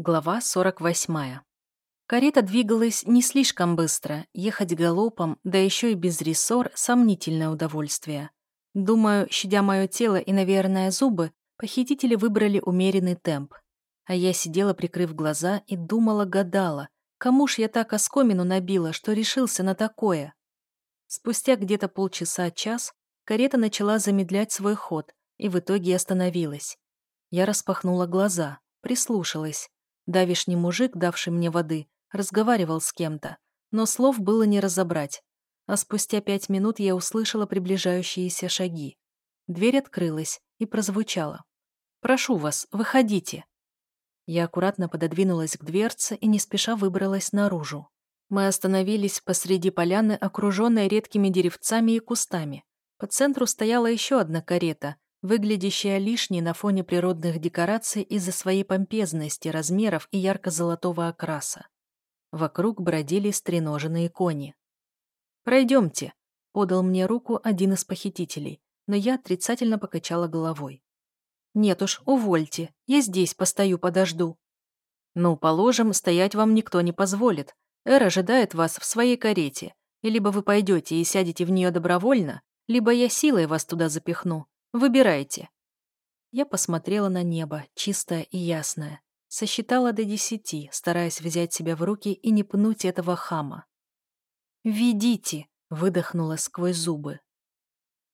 Глава 48. Карета двигалась не слишком быстро, ехать галопом, да еще и без рессор – сомнительное удовольствие. Думаю, щадя мое тело и, наверное, зубы, похитители выбрали умеренный темп. А я сидела, прикрыв глаза, и думала-гадала, кому ж я так оскомину набила, что решился на такое. Спустя где-то полчаса-час карета начала замедлять свой ход и в итоге остановилась. Я распахнула глаза, прислушалась. Давишний мужик, давший мне воды, разговаривал с кем-то, но слов было не разобрать. А спустя пять минут я услышала приближающиеся шаги. Дверь открылась и прозвучала. «Прошу вас, выходите». Я аккуратно пододвинулась к дверце и не спеша выбралась наружу. Мы остановились посреди поляны, окруженной редкими деревцами и кустами. По центру стояла еще одна карета, выглядящая лишней на фоне природных декораций из-за своей помпезности, размеров и ярко-золотого окраса. Вокруг бродили стреноженные кони. «Пройдемте», — подал мне руку один из похитителей, но я отрицательно покачала головой. «Нет уж, увольте, я здесь постою, подожду». «Ну, положим, стоять вам никто не позволит. Эр ожидает вас в своей карете, и либо вы пойдете и сядете в нее добровольно, либо я силой вас туда запихну. Выбирайте». Я посмотрела на небо, чистое и ясное. Сосчитала до десяти, стараясь взять себя в руки и не пнуть этого хама. «Ведите!» — выдохнула сквозь зубы.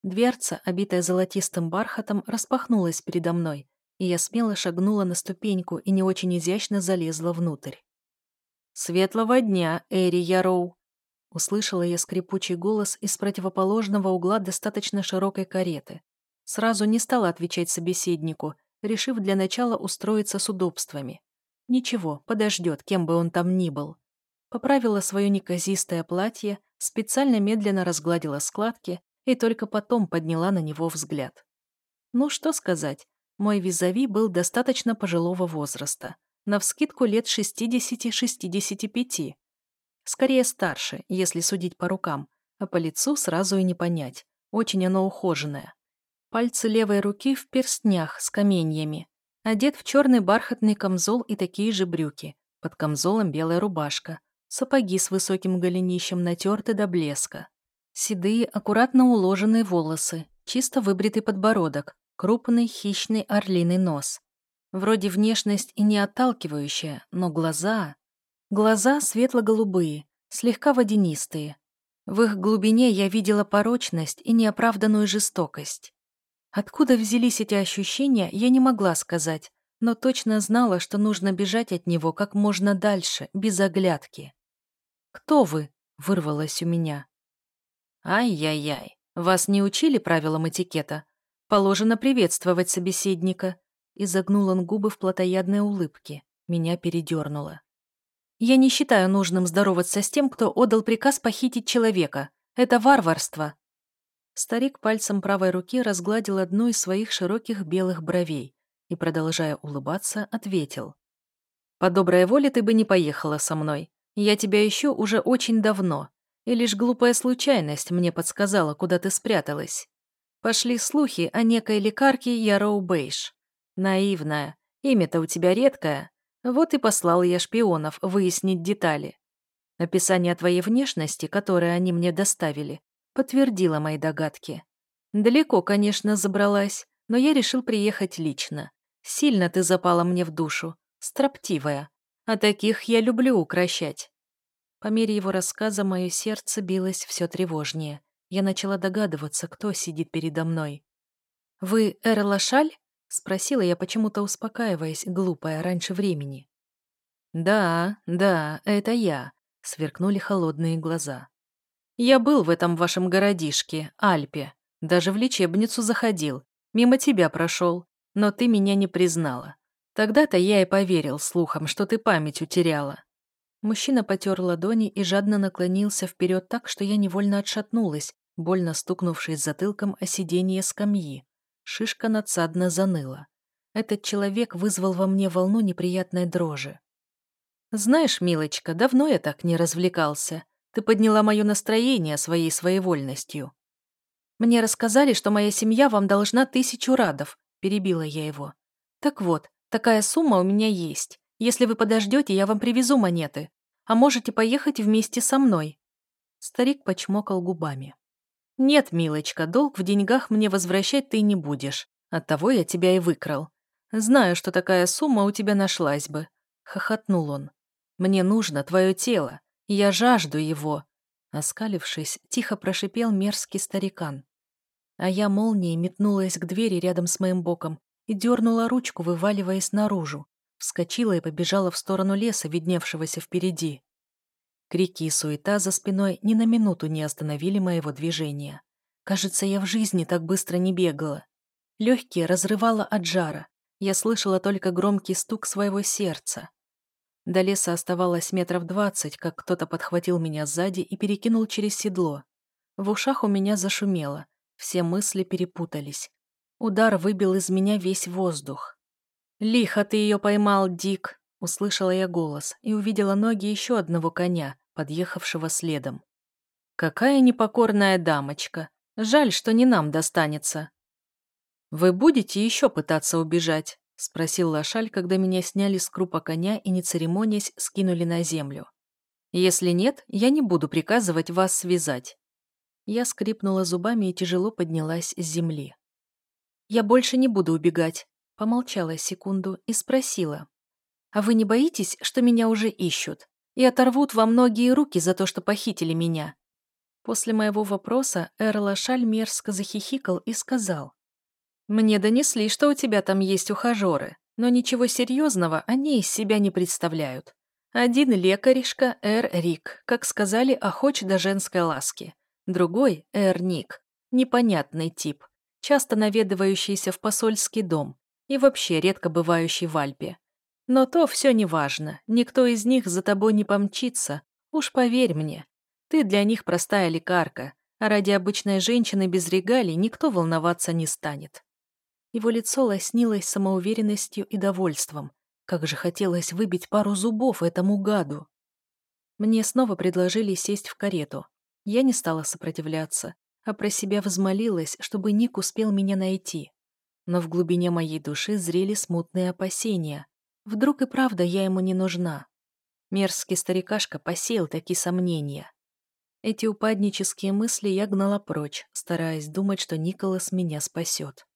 Дверца, обитая золотистым бархатом, распахнулась передо мной, и я смело шагнула на ступеньку и не очень изящно залезла внутрь. «Светлого дня, Эри Яроу!» Услышала я скрипучий голос из противоположного угла достаточно широкой кареты, Сразу не стала отвечать собеседнику, решив для начала устроиться с удобствами. Ничего, подождет, кем бы он там ни был. Поправила свое неказистое платье, специально медленно разгладила складки и только потом подняла на него взгляд. Ну, что сказать, мой визави был достаточно пожилого возраста, навскидку лет 60-65. Скорее старше, если судить по рукам, а по лицу сразу и не понять. Очень оно ухоженное. Пальцы левой руки в перстнях с каменьями. Одет в черный бархатный камзол и такие же брюки. Под камзолом белая рубашка. Сапоги с высоким голенищем натерты до блеска. Седые, аккуратно уложенные волосы. Чисто выбритый подбородок. Крупный, хищный орлиный нос. Вроде внешность и не отталкивающая, но глаза... Глаза светло-голубые, слегка водянистые. В их глубине я видела порочность и неоправданную жестокость. Откуда взялись эти ощущения, я не могла сказать, но точно знала, что нужно бежать от него как можно дальше, без оглядки. «Кто вы?» — вырвалось у меня. «Ай-яй-яй, вас не учили правилам этикета? Положено приветствовать собеседника». И загнул он губы в плотоядной улыбке. Меня передернуло. «Я не считаю нужным здороваться с тем, кто отдал приказ похитить человека. Это варварство», Старик пальцем правой руки разгладил одну из своих широких белых бровей и, продолжая улыбаться, ответил. «По доброй воле ты бы не поехала со мной. Я тебя ищу уже очень давно, и лишь глупая случайность мне подсказала, куда ты спряталась. Пошли слухи о некой лекарке Яроу Бейш. Наивная, имя-то у тебя редкое. Вот и послал я шпионов выяснить детали. Описание твоей внешности, которое они мне доставили, подтвердила мои догадки. Далеко, конечно, забралась, но я решил приехать лично. Сильно ты запала мне в душу, строптивая. А таких я люблю укращать. По мере его рассказа мое сердце билось все тревожнее. Я начала догадываться, кто сидит передо мной. «Вы Эр Лашаль?» — спросила я, почему-то успокаиваясь, глупая, раньше времени. «Да, да, это я», — сверкнули холодные глаза. Я был в этом вашем городишке, Альпе. Даже в лечебницу заходил. Мимо тебя прошел. Но ты меня не признала. Тогда-то я и поверил слухам, что ты память утеряла. Мужчина потер ладони и жадно наклонился вперед так, что я невольно отшатнулась, больно стукнувшись затылком о сиденье скамьи. Шишка надсадно заныла. Этот человек вызвал во мне волну неприятной дрожи. «Знаешь, милочка, давно я так не развлекался. Ты подняла мое настроение своей своевольностью. Мне рассказали, что моя семья вам должна тысячу радов, перебила я его. Так вот, такая сумма у меня есть. Если вы подождете, я вам привезу монеты. А можете поехать вместе со мной». Старик почмокал губами. «Нет, милочка, долг в деньгах мне возвращать ты не будешь. Оттого я тебя и выкрал. Знаю, что такая сумма у тебя нашлась бы», — хохотнул он. «Мне нужно твое тело. Я жажду его». Оскалившись, тихо прошипел мерзкий старикан. А я молнией метнулась к двери рядом с моим боком и дернула ручку, вываливаясь наружу. Вскочила и побежала в сторону леса, видневшегося впереди. Крики и суета за спиной ни на минуту не остановили моего движения. Кажется, я в жизни так быстро не бегала. Легкие разрывало от жара. Я слышала только громкий стук своего сердца. До леса оставалось метров двадцать, как кто-то подхватил меня сзади и перекинул через седло. В ушах у меня зашумело, все мысли перепутались. Удар выбил из меня весь воздух. «Лихо ты ее поймал, Дик!» Услышала я голос и увидела ноги еще одного коня, подъехавшего следом. «Какая непокорная дамочка! Жаль, что не нам достанется!» «Вы будете еще пытаться убежать?» — спросил Лошаль, когда меня сняли с крупа коня и, не церемонясь, скинули на землю. «Если нет, я не буду приказывать вас связать». Я скрипнула зубами и тяжело поднялась с земли. «Я больше не буду убегать», — помолчала секунду и спросила. А вы не боитесь, что меня уже ищут? И оторвут во многие руки за то, что похитили меня?» После моего вопроса Эрла Шаль мерзко захихикал и сказал. «Мне донесли, что у тебя там есть ухажеры, но ничего серьезного они из себя не представляют. Один лекаришка Эр Рик, как сказали, охоч до женской ласки. Другой — Эр Ник, непонятный тип, часто наведывающийся в посольский дом и вообще редко бывающий в Альпе. Но то все не важно, никто из них за тобой не помчится, уж поверь мне. Ты для них простая лекарка, а ради обычной женщины без регалий никто волноваться не станет. Его лицо лоснилось самоуверенностью и довольством. Как же хотелось выбить пару зубов этому гаду. Мне снова предложили сесть в карету. Я не стала сопротивляться, а про себя взмолилась, чтобы Ник успел меня найти. Но в глубине моей души зрели смутные опасения. Вдруг и правда я ему не нужна? Мерзкий старикашка посеял такие сомнения. Эти упаднические мысли я гнала прочь, стараясь думать, что Николас меня спасет.